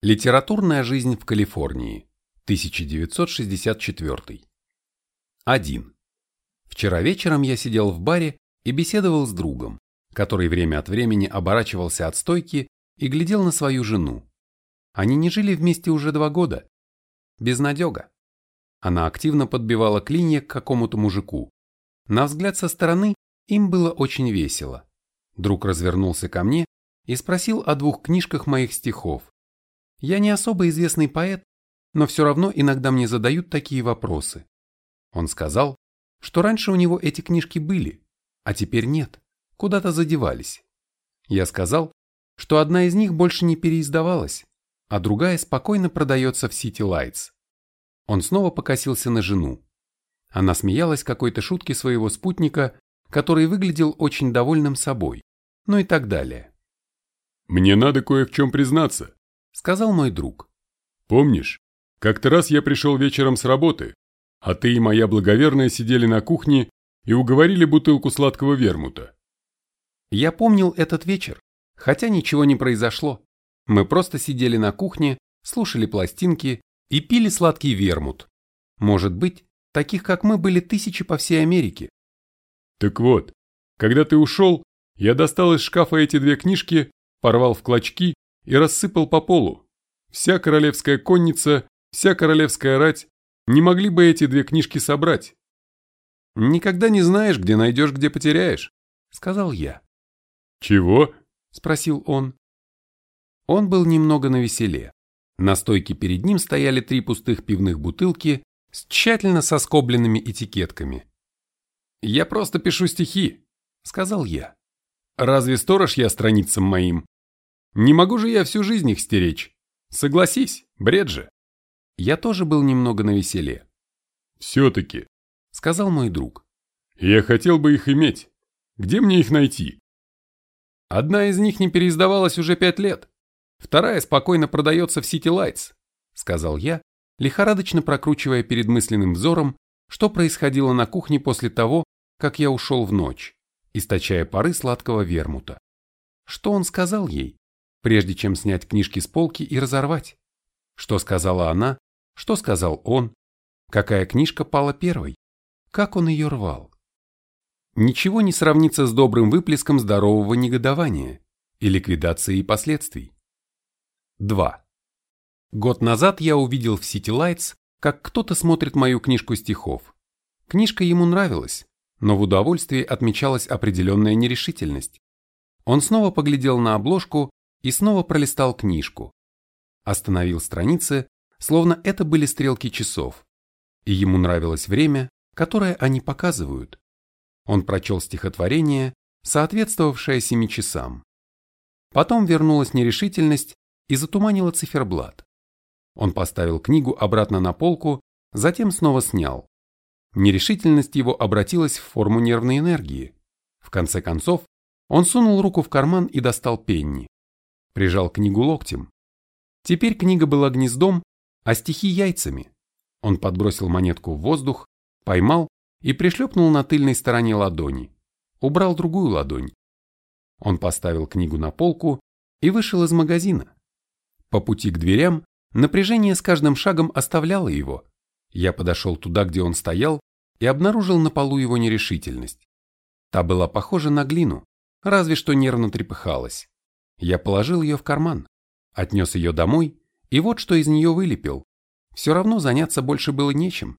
Литературная жизнь в Калифорнии. 1964. 1. Вчера вечером я сидел в баре и беседовал с другом, который время от времени оборачивался от стойки и глядел на свою жену. Они не жили вместе уже два года. Безнадега. Она активно подбивала клинья к какому-то мужику. На взгляд со стороны им было очень весело. Друг развернулся ко мне и спросил о двух книжках моих стихов. Я не особо известный поэт, но все равно иногда мне задают такие вопросы. Он сказал, что раньше у него эти книжки были, а теперь нет, куда-то задевались. Я сказал, что одна из них больше не переиздавалась, а другая спокойно продается в City Lights. Он снова покосился на жену. Она смеялась какой-то шутке своего спутника, который выглядел очень довольным собой, ну и так далее. «Мне надо кое в чем признаться», сказал мой друг. «Помнишь, как-то раз я пришел вечером с работы, а ты и моя благоверная сидели на кухне и уговорили бутылку сладкого вермута?» Я помнил этот вечер, хотя ничего не произошло. Мы просто сидели на кухне, слушали пластинки и пили сладкий вермут. Может быть, таких как мы были тысячи по всей Америке. Так вот, когда ты ушел, я достал из шкафа эти две книжки, порвал в клочки и рассыпал по полу. Вся королевская конница, вся королевская рать не могли бы эти две книжки собрать. «Никогда не знаешь, где найдешь, где потеряешь», — сказал я. «Чего?» — спросил он. Он был немного навеселе. На стойке перед ним стояли три пустых пивных бутылки с тщательно соскобленными этикетками. «Я просто пишу стихи», — сказал я. «Разве сторож я страницам моим?» Не могу же я всю жизнь их стеречь. Согласись, бред же. Я тоже был немного навеселе. Все-таки, сказал мой друг. Я хотел бы их иметь. Где мне их найти? Одна из них не переиздавалась уже пять лет. Вторая спокойно продается в City Lights, сказал я, лихорадочно прокручивая перед мысленным взором, что происходило на кухне после того, как я ушел в ночь, источая пары сладкого вермута. Что он сказал ей? Прежде чем снять книжки с полки и разорвать. Что сказала она, что сказал он, какая книжка пала первой, как он ее рвал. Ничего не сравнится с добрым выплеском здорового негодования и ликвидацией последствий. 2. Год назад я увидел в City Lights, как кто-то смотрит мою книжку стихов. Книжка ему нравилась, но в удовольствии отмечалась определенная нерешительность. Он снова поглядел на обложку и снова пролистал книжку. Остановил страницы, словно это были стрелки часов, и ему нравилось время, которое они показывают. Он прочел стихотворение, соответствовавшее семи часам. Потом вернулась нерешительность и затуманила циферблат. Он поставил книгу обратно на полку, затем снова снял. Нерешительность его обратилась в форму нервной энергии. В конце концов, он сунул руку в карман и достал пенни прижал книгу локтем. Теперь книга была гнездом, а стихи яйцами. Он подбросил монетку в воздух, поймал и пришлепнул на тыльной стороне ладони. Убрал другую ладонь. Он поставил книгу на полку и вышел из магазина. По пути к дверям напряжение с каждым шагом оставляло его. Я подошел туда, где он стоял, и обнаружил на полу его нерешительность. Та была похожа на глину, разве что нервно трепыхалась. Я положил ее в карман, отнес ее домой, и вот что из нее вылепил. Все равно заняться больше было нечем.